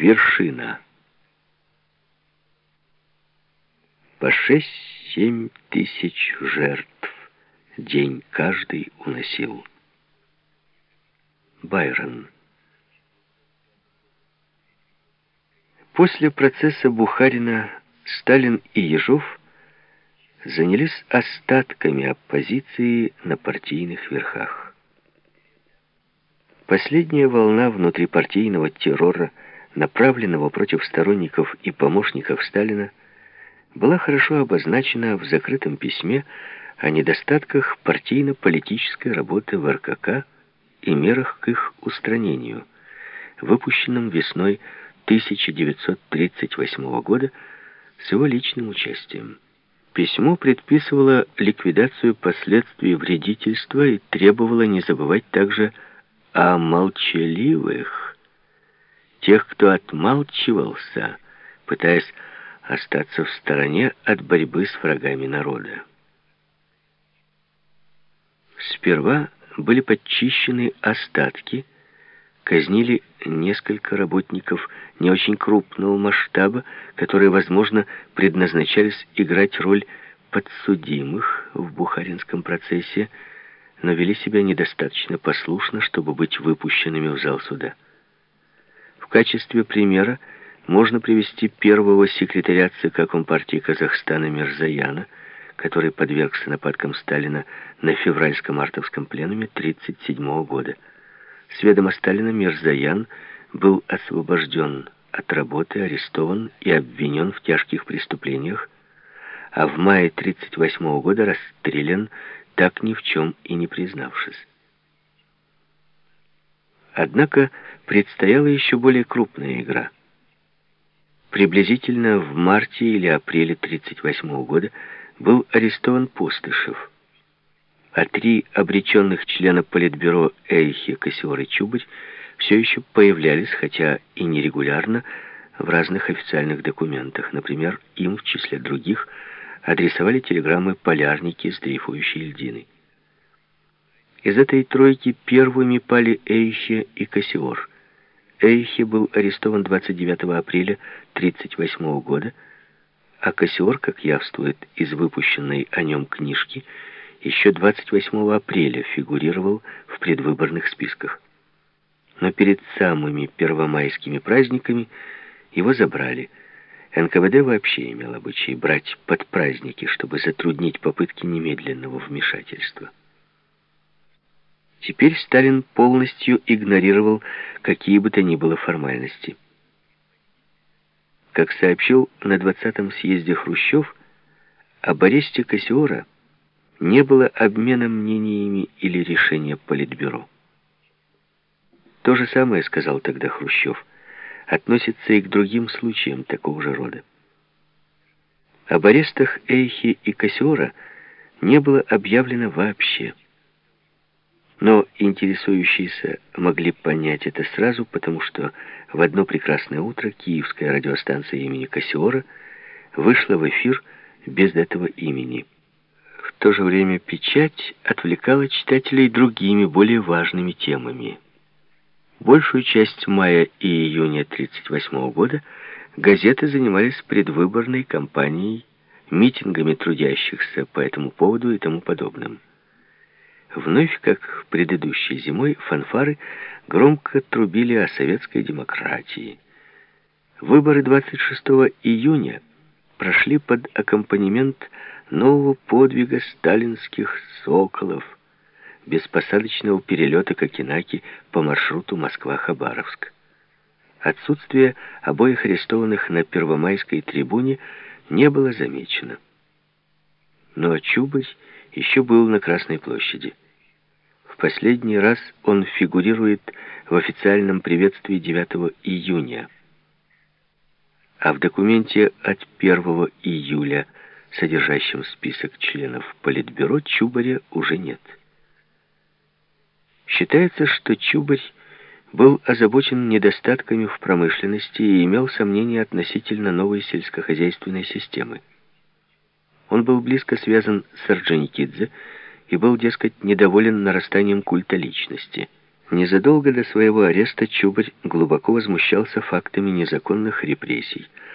Вершина. По шесть-семь тысяч жертв день каждый уносил. Байрон. После процесса Бухарина Сталин и Ежов занялись остатками оппозиции на партийных верхах. Последняя волна внутрипартийного террора, направленного против сторонников и помощников Сталина, была хорошо обозначена в закрытом письме о недостатках партийно-политической работы в РКК и мерах к их устранению, выпущенном весной 1938 года с его личным участием. Письмо предписывало ликвидацию последствий вредительства и требовало не забывать также о молчаливых, тех, кто отмалчивался, пытаясь остаться в стороне от борьбы с врагами народа. Сперва были подчищены остатки, казнили несколько работников не очень крупного масштаба, которые, возможно, предназначались играть роль подсудимых в бухаринском процессе, но вели себя недостаточно послушно, чтобы быть выпущенными в зал суда. Качестве примера можно привести первого секретаря ЦК Компартии Казахстана Мирзаяна, который подвергся нападкам Сталина на февральско-мартовском пленуме 1937 года. С ведома Сталина Мирзаян был освобожден от работы, арестован и обвинен в тяжких преступлениях, а в мае 1938 года расстрелян, так ни в чем и не признавшись. Однако предстояла еще более крупная игра – Приблизительно в марте или апреле 1938 года был арестован Пустышев, а три обреченных члена Политбюро Эйхи, Кассиор и Чубарь все еще появлялись, хотя и нерегулярно, в разных официальных документах. Например, им, в числе других, адресовали телеграммы полярники с дрейфующей льдиной. Из этой тройки первыми пали Эйхе и Кассиор. Эйхи был арестован 29 апреля 1938 года, а Кассиор, как явствует из выпущенной о нем книжки, еще 28 апреля фигурировал в предвыборных списках. Но перед самыми первомайскими праздниками его забрали. НКВД вообще имел обычай брать под праздники, чтобы затруднить попытки немедленного вмешательства. Теперь Сталин полностью игнорировал какие бы то ни было формальности. Как сообщил на 20-м съезде Хрущев, об аресте Кассиора не было обмена мнениями или решения Политбюро. То же самое, сказал тогда Хрущев, относится и к другим случаям такого же рода. Об арестах Эйхи и Кассиора не было объявлено вообще. Но интересующиеся могли понять это сразу, потому что в одно прекрасное утро киевская радиостанция имени Кассиора вышла в эфир без этого имени. В то же время печать отвлекала читателей другими, более важными темами. Большую часть мая и июня 1938 года газеты занимались предвыборной кампанией, митингами трудящихся по этому поводу и тому подобным. Вновь, как предыдущей зимой, фанфары громко трубили о советской демократии. Выборы 26 июня прошли под аккомпанемент нового подвига сталинских «соколов», без посадочного перелета Кокенаки по маршруту Москва-Хабаровск. Отсутствие обоих арестованных на Первомайской трибуне не было замечено. Но Чубарь еще был на Красной площади. Последний раз он фигурирует в официальном приветствии 9 июня. А в документе от 1 июля, содержащем список членов Политбюро, Чубаря уже нет. Считается, что Чубарь был озабочен недостатками в промышленности и имел сомнения относительно новой сельскохозяйственной системы. Он был близко связан с Орджоникидзе и был, дескать, недоволен нарастанием культа личности. Незадолго до своего ареста Чубарь глубоко возмущался фактами незаконных репрессий,